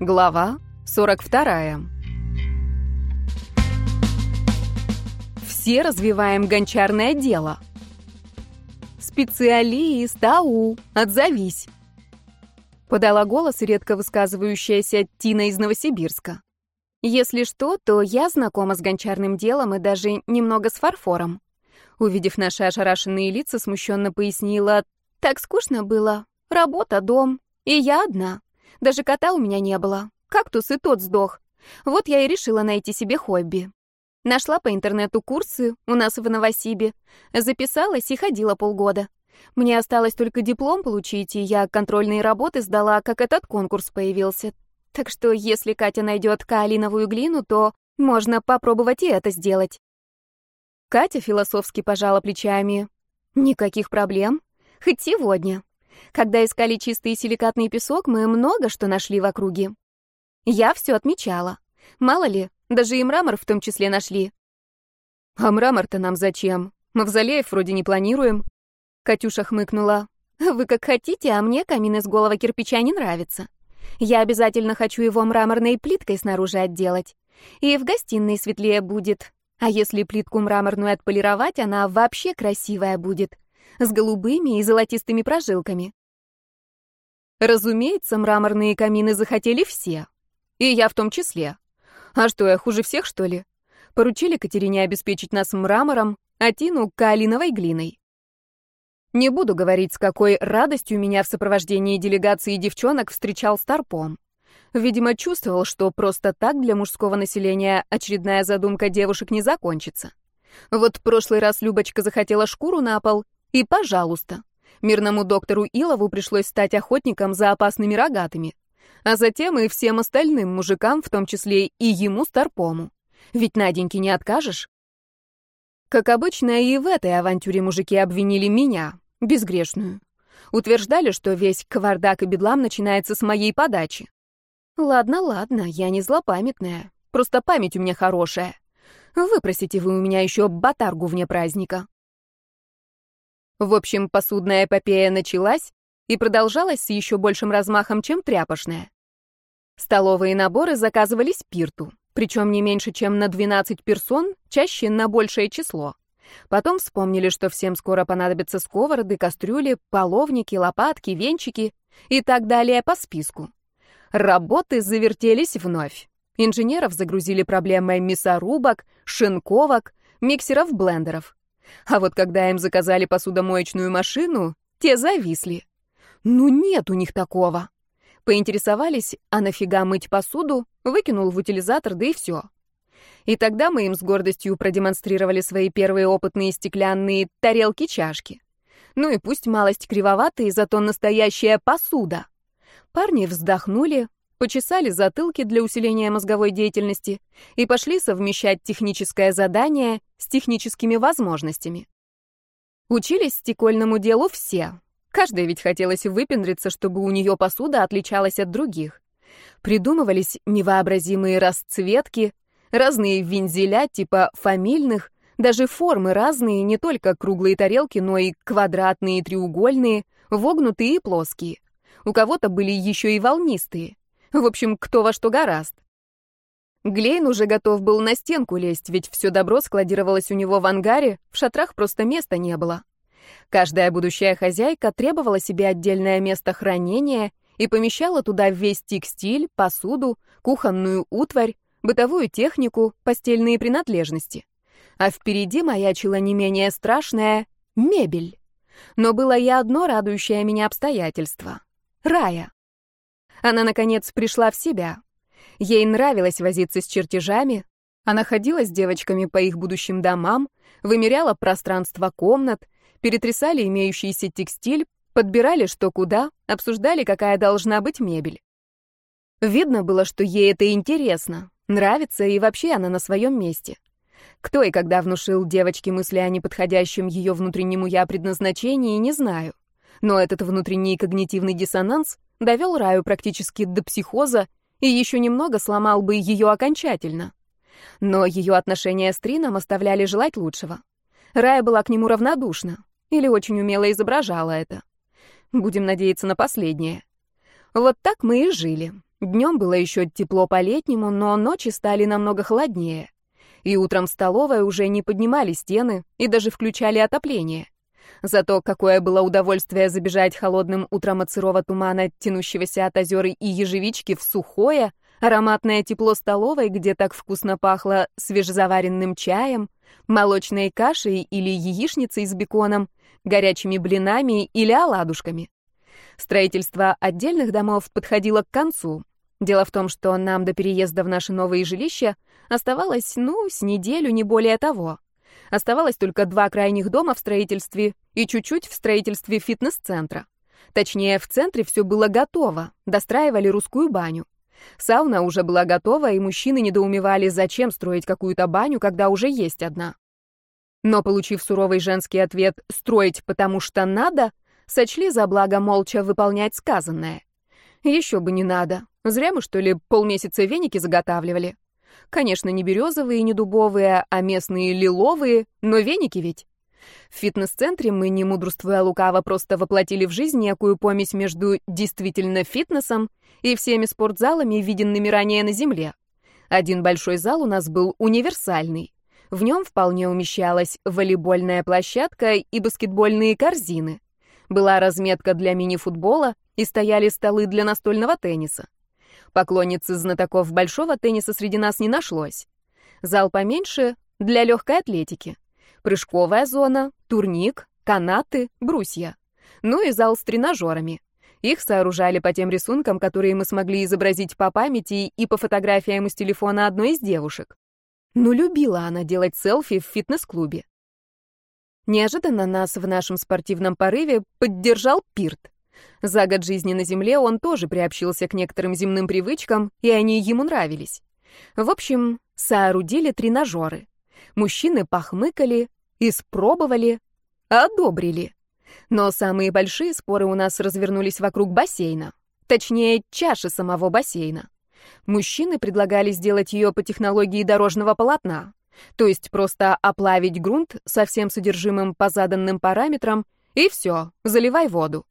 Глава 42. Все развиваем гончарное дело. Специалист, ау, отзовись. Подала голос редко высказывающаяся Тина из Новосибирска. Если что, то я знакома с гончарным делом и даже немного с фарфором. Увидев наши ошарашенные лица, смущенно пояснила, так скучно было. Работа, дом, и я одна. Даже кота у меня не было. Кактус и тот сдох. Вот я и решила найти себе хобби. Нашла по интернету курсы у нас в Новосибе. Записалась и ходила полгода. Мне осталось только диплом получить, и я контрольные работы сдала, как этот конкурс появился. Так что если Катя найдет каолиновую глину, то можно попробовать и это сделать. Катя философски пожала плечами. Никаких проблем. Хоть сегодня. Когда искали чистый силикатный песок, мы много что нашли в округе. Я все отмечала. Мало ли, даже и мрамор в том числе нашли. А мрамор-то нам зачем? Мавзолеев вроде не планируем. Катюша хмыкнула. Вы как хотите, а мне камин из голого кирпича не нравится. Я обязательно хочу его мраморной плиткой снаружи отделать. И в гостиной светлее будет. А если плитку мраморную отполировать, она вообще красивая будет с голубыми и золотистыми прожилками. Разумеется, мраморные камины захотели все. И я в том числе. А что, я хуже всех, что ли? Поручили Катерине обеспечить нас мрамором, а Тину — каолиновой глиной. Не буду говорить, с какой радостью меня в сопровождении делегации девчонок встречал Старпом. Видимо, чувствовал, что просто так для мужского населения очередная задумка девушек не закончится. Вот прошлый раз Любочка захотела шкуру на пол, и, пожалуйста, мирному доктору Илову пришлось стать охотником за опасными рогатыми, а затем и всем остальным мужикам, в том числе и ему, Старпому. Ведь Наденьке не откажешь. Как обычно, и в этой авантюре мужики обвинили меня, безгрешную. Утверждали, что весь кавардак и бедлам начинается с моей подачи. Ладно, ладно, я не злопамятная, просто память у меня хорошая. Выпросите вы у меня еще батаргу вне праздника. В общем, посудная эпопея началась и продолжалась с еще большим размахом, чем тряпошная. Столовые наборы заказывали спирту, причем не меньше, чем на 12 персон, чаще на большее число. Потом вспомнили, что всем скоро понадобятся сковороды, кастрюли, половники, лопатки, венчики и так далее по списку. Работы завертелись вновь. Инженеров загрузили проблемой мясорубок, шинковок, миксеров-блендеров. А вот когда им заказали посудомоечную машину, те зависли. Ну нет у них такого. Поинтересовались, а нафига мыть посуду, выкинул в утилизатор, да и все. И тогда мы им с гордостью продемонстрировали свои первые опытные стеклянные тарелки-чашки. Ну и пусть малость кривоватые, зато настоящая посуда. Парни вздохнули, почесали затылки для усиления мозговой деятельности и пошли совмещать техническое задание с техническими возможностями. Учились стекольному делу все. Каждой ведь хотелось выпендриться, чтобы у нее посуда отличалась от других. Придумывались невообразимые расцветки, разные вензеля типа фамильных, даже формы разные, не только круглые тарелки, но и квадратные, треугольные, вогнутые и плоские. У кого-то были еще и волнистые. В общем, кто во что гораст. Глейн уже готов был на стенку лезть, ведь все добро складировалось у него в ангаре, в шатрах просто места не было. Каждая будущая хозяйка требовала себе отдельное место хранения и помещала туда весь текстиль, посуду, кухонную утварь, бытовую технику, постельные принадлежности. А впереди маячила не менее страшная мебель. Но было и одно радующее меня обстоятельство — Рая. Она, наконец, пришла в себя. Ей нравилось возиться с чертежами. Она ходила с девочками по их будущим домам, вымеряла пространство комнат, перетрясали имеющийся текстиль, подбирали что куда, обсуждали, какая должна быть мебель. Видно было, что ей это интересно, нравится, и вообще она на своем месте. Кто и когда внушил девочке мысли о неподходящем ее внутреннему «я» предназначении, не знаю. Но этот внутренний когнитивный диссонанс довел Раю практически до психоза и еще немного сломал бы ее окончательно. Но ее отношения с Трином оставляли желать лучшего. Рая была к нему равнодушна или очень умело изображала это. Будем надеяться на последнее. Вот так мы и жили. Днем было еще тепло по-летнему, но ночи стали намного холоднее. И утром в столовой уже не поднимали стены и даже включали отопление. Зато какое было удовольствие забежать холодным утром от сырого тумана, тянущегося от озер и ежевички, в сухое, ароматное тепло столовой, где так вкусно пахло свежезаваренным чаем, молочной кашей или яичницей с беконом, горячими блинами или оладушками. Строительство отдельных домов подходило к концу. Дело в том, что нам до переезда в наши новые жилища оставалось, ну, с неделю, не более того. Оставалось только два крайних дома в строительстве и чуть-чуть в строительстве фитнес-центра. Точнее, в центре все было готово, достраивали русскую баню. Сауна уже была готова, и мужчины недоумевали, зачем строить какую-то баню, когда уже есть одна. Но, получив суровый женский ответ «строить, потому что надо», сочли за благо молча выполнять сказанное. Еще бы не надо. Зря мы, что ли, полмесяца веники заготавливали. Конечно, не березовые, не дубовые, а местные лиловые, но веники ведь. В фитнес-центре мы, не мудрствуя лукаво, просто воплотили в жизнь некую помесь между действительно фитнесом и всеми спортзалами, виденными ранее на Земле. Один большой зал у нас был универсальный. В нем вполне умещалась волейбольная площадка и баскетбольные корзины была разметка для мини-футбола и стояли столы для настольного тенниса. Поклонницы знатоков большого тенниса среди нас не нашлось. Зал поменьше — для легкой атлетики. Прыжковая зона, турник, канаты, брусья. Ну и зал с тренажерами. Их сооружали по тем рисункам, которые мы смогли изобразить по памяти и по фотографиям из телефона одной из девушек. Ну, любила она делать селфи в фитнес-клубе. Неожиданно нас в нашем спортивном порыве поддержал Пирт. За год жизни на Земле он тоже приобщился к некоторым земным привычкам, и они ему нравились. В общем, соорудили тренажеры. Мужчины похмыкали, испробовали, одобрили. Но самые большие споры у нас развернулись вокруг бассейна. Точнее, чаши самого бассейна. Мужчины предлагали сделать ее по технологии дорожного полотна. То есть просто оплавить грунт со всем содержимым по заданным параметрам, и все, заливай воду.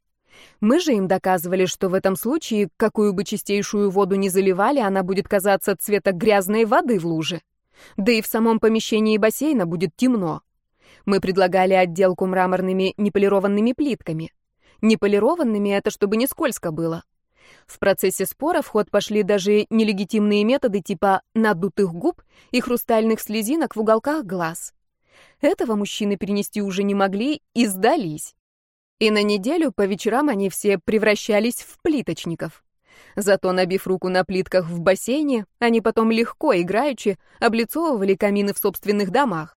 Мы же им доказывали, что в этом случае, какую бы чистейшую воду ни заливали, она будет казаться цвета грязной воды в луже. Да и в самом помещении бассейна будет темно. Мы предлагали отделку мраморными неполированными плитками. Неполированными — это чтобы не скользко было. В процессе спора в ход пошли даже нелегитимные методы типа надутых губ и хрустальных слезинок в уголках глаз. Этого мужчины перенести уже не могли и сдались. И на неделю по вечерам они все превращались в плиточников. Зато, набив руку на плитках в бассейне, они потом легко, играючи, облицовывали камины в собственных домах.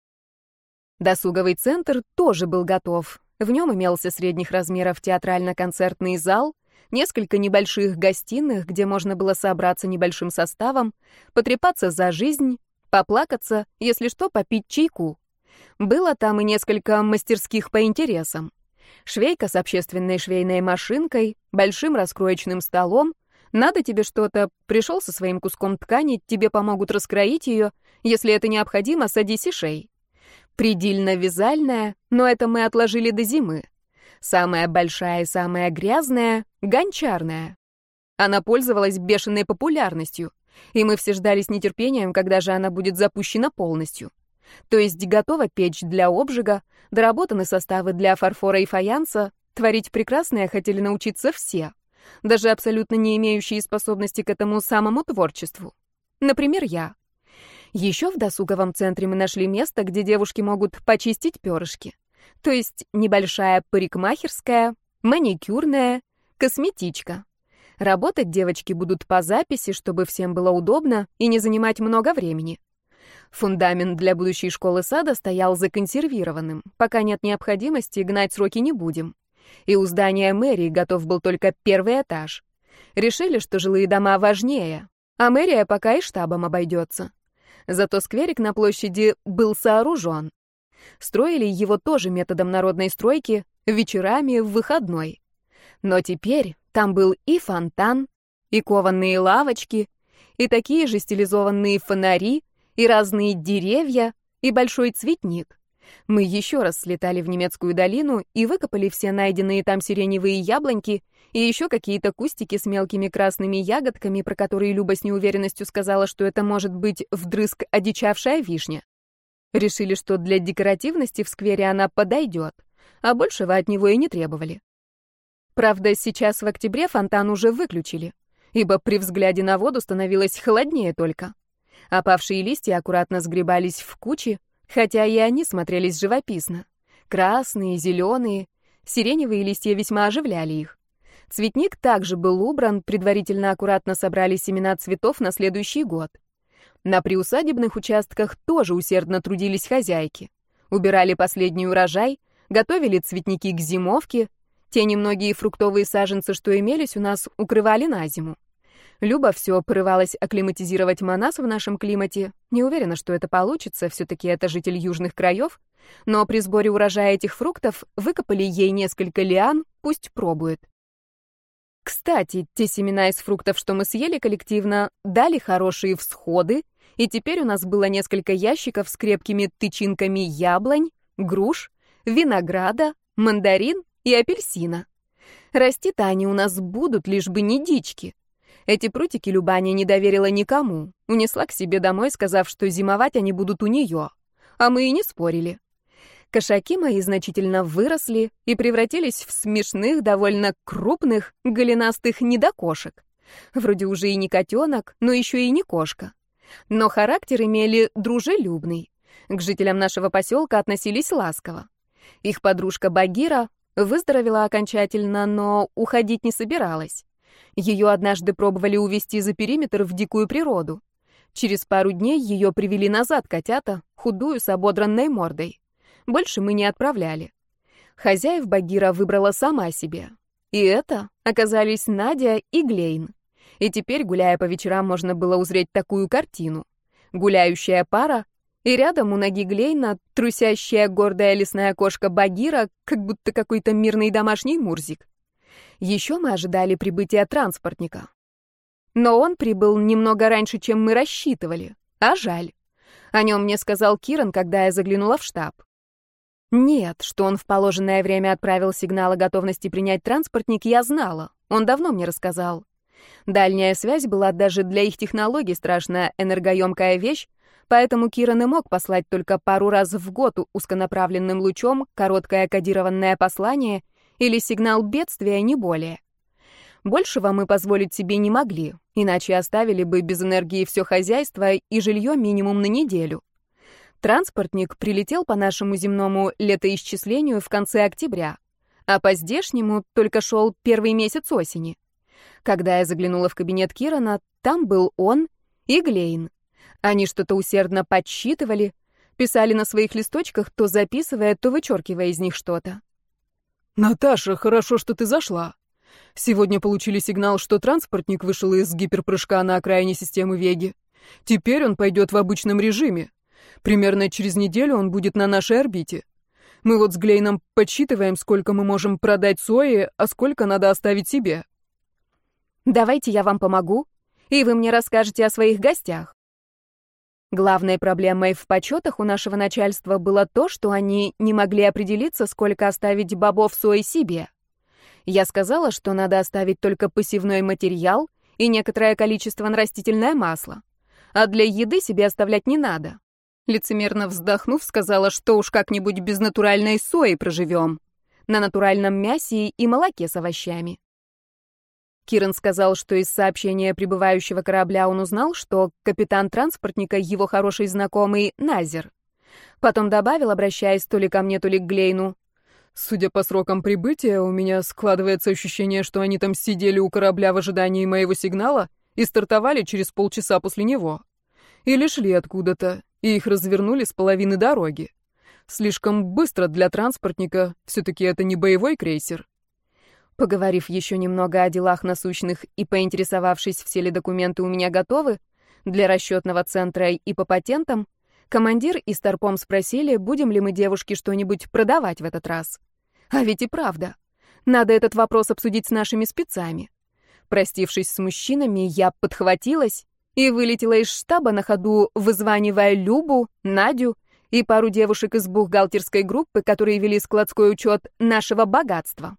Досуговый центр тоже был готов. В нем имелся средних размеров театрально-концертный зал, несколько небольших гостиных, где можно было собраться небольшим составом, потрепаться за жизнь, поплакаться, если что, попить чайку. Было там и несколько мастерских по интересам. Швейка с общественной швейной машинкой, большим раскроечным столом. Надо тебе что-то, пришел со своим куском ткани, тебе помогут раскроить ее. Если это необходимо, садись и шей. Предельно-вязальная, но это мы отложили до зимы. Самая большая и самая грязная — гончарная. Она пользовалась бешеной популярностью, и мы все ждали с нетерпением, когда же она будет запущена полностью. То есть готова печь для обжига, доработаны составы для фарфора и фаянса, творить прекрасное хотели научиться все, даже абсолютно не имеющие способности к этому самому творчеству. Например, я. Еще в досуговом центре мы нашли место, где девушки могут почистить перышки то есть небольшая парикмахерская, маникюрная, косметичка. Работать девочки будут по записи, чтобы всем было удобно и не занимать много времени. Фундамент для будущей школы сада стоял законсервированным. Пока нет необходимости, гнать сроки не будем. И у здания мэрии готов был только первый этаж. Решили, что жилые дома важнее, а мэрия пока и штабом обойдется. Зато скверик на площади был сооружен. Строили его тоже методом народной стройки, вечерами, в выходной. Но теперь там был и фонтан, и кованные лавочки, и такие же стилизованные фонари, и разные деревья, и большой цветник. Мы еще раз слетали в немецкую долину и выкопали все найденные там сиреневые яблоньки и еще какие-то кустики с мелкими красными ягодками, про которые Люба с неуверенностью сказала, что это может быть вдрызг одичавшая вишня. Решили, что для декоративности в сквере она подойдет, а большего от него и не требовали. Правда, сейчас в октябре фонтан уже выключили, ибо при взгляде на воду становилось холоднее только. Опавшие листья аккуратно сгребались в кучи, хотя и они смотрелись живописно. Красные, зеленые, сиреневые листья весьма оживляли их. Цветник также был убран, предварительно аккуратно собрали семена цветов на следующий год. На приусадебных участках тоже усердно трудились хозяйки. Убирали последний урожай, готовили цветники к зимовке, те немногие фруктовые саженцы, что имелись у нас, укрывали на зиму. Люба все порывалась акклиматизировать Манас в нашем климате. Не уверена, что это получится, все-таки это житель южных краев. Но при сборе урожая этих фруктов выкопали ей несколько лиан, пусть пробует. Кстати, те семена из фруктов, что мы съели коллективно, дали хорошие всходы, и теперь у нас было несколько ящиков с крепкими тычинками яблонь, груш, винограда, мандарин и апельсина. Расти-то они у нас будут, лишь бы не дички. Эти прутики Любаня не доверила никому. Унесла к себе домой, сказав, что зимовать они будут у нее. А мы и не спорили. Кошаки мои значительно выросли и превратились в смешных, довольно крупных, голенастых недокошек. Вроде уже и не котенок, но еще и не кошка. Но характер имели дружелюбный. К жителям нашего поселка относились ласково. Их подружка Багира выздоровела окончательно, но уходить не собиралась. Ее однажды пробовали увезти за периметр в дикую природу. Через пару дней ее привели назад котята, худую с ободранной мордой. Больше мы не отправляли. Хозяев Багира выбрала сама себе. И это оказались Надя и Глейн. И теперь, гуляя по вечерам, можно было узреть такую картину. Гуляющая пара, и рядом у ноги Глейна трусящая гордая лесная кошка Багира, как будто какой-то мирный домашний мурзик. Еще мы ожидали прибытия транспортника. Но он прибыл немного раньше, чем мы рассчитывали. А жаль. О нем мне сказал Киран, когда я заглянула в штаб. Нет, что он в положенное время отправил сигнал о готовности принять транспортник, я знала. Он давно мне рассказал. Дальняя связь была даже для их технологий страшно энергоемкая вещь, поэтому Киран и мог послать только пару раз в год узконаправленным лучом короткое кодированное послание или сигнал бедствия, не более. Большего мы позволить себе не могли, иначе оставили бы без энергии все хозяйство и жилье минимум на неделю. Транспортник прилетел по нашему земному летоисчислению в конце октября, а по здешнему только шел первый месяц осени. Когда я заглянула в кабинет Кирана, там был он и Глейн. Они что-то усердно подсчитывали, писали на своих листочках, то записывая, то вычеркивая из них что-то. «Наташа, хорошо, что ты зашла. Сегодня получили сигнал, что транспортник вышел из гиперпрыжка на окраине системы Веги. Теперь он пойдет в обычном режиме. Примерно через неделю он будет на нашей орбите. Мы вот с Глейном подсчитываем, сколько мы можем продать сои, а сколько надо оставить себе». «Давайте я вам помогу, и вы мне расскажете о своих гостях. Главной проблемой в почетах у нашего начальства было то, что они не могли определиться, сколько оставить бобов сои себе. Я сказала, что надо оставить только посевной материал и некоторое количество на растительное масло. А для еды себе оставлять не надо. Лицемерно вздохнув, сказала, что уж как-нибудь без натуральной сои проживем. На натуральном мясе и молоке с овощами. Киран сказал, что из сообщения прибывающего корабля он узнал, что капитан транспортника — его хороший знакомый Назер. Потом добавил, обращаясь то ли ко мне, то ли к Глейну. «Судя по срокам прибытия, у меня складывается ощущение, что они там сидели у корабля в ожидании моего сигнала и стартовали через полчаса после него. Или шли откуда-то, и их развернули с половины дороги. Слишком быстро для транспортника, все-таки это не боевой крейсер». Поговорив еще немного о делах насущных и поинтересовавшись, все ли документы у меня готовы, для расчетного центра и по патентам, командир и старпом спросили, будем ли мы девушки что-нибудь продавать в этот раз. А ведь и правда. Надо этот вопрос обсудить с нашими спецами. Простившись с мужчинами, я подхватилась и вылетела из штаба на ходу, вызванивая Любу, Надю и пару девушек из бухгалтерской группы, которые вели складской учет нашего богатства.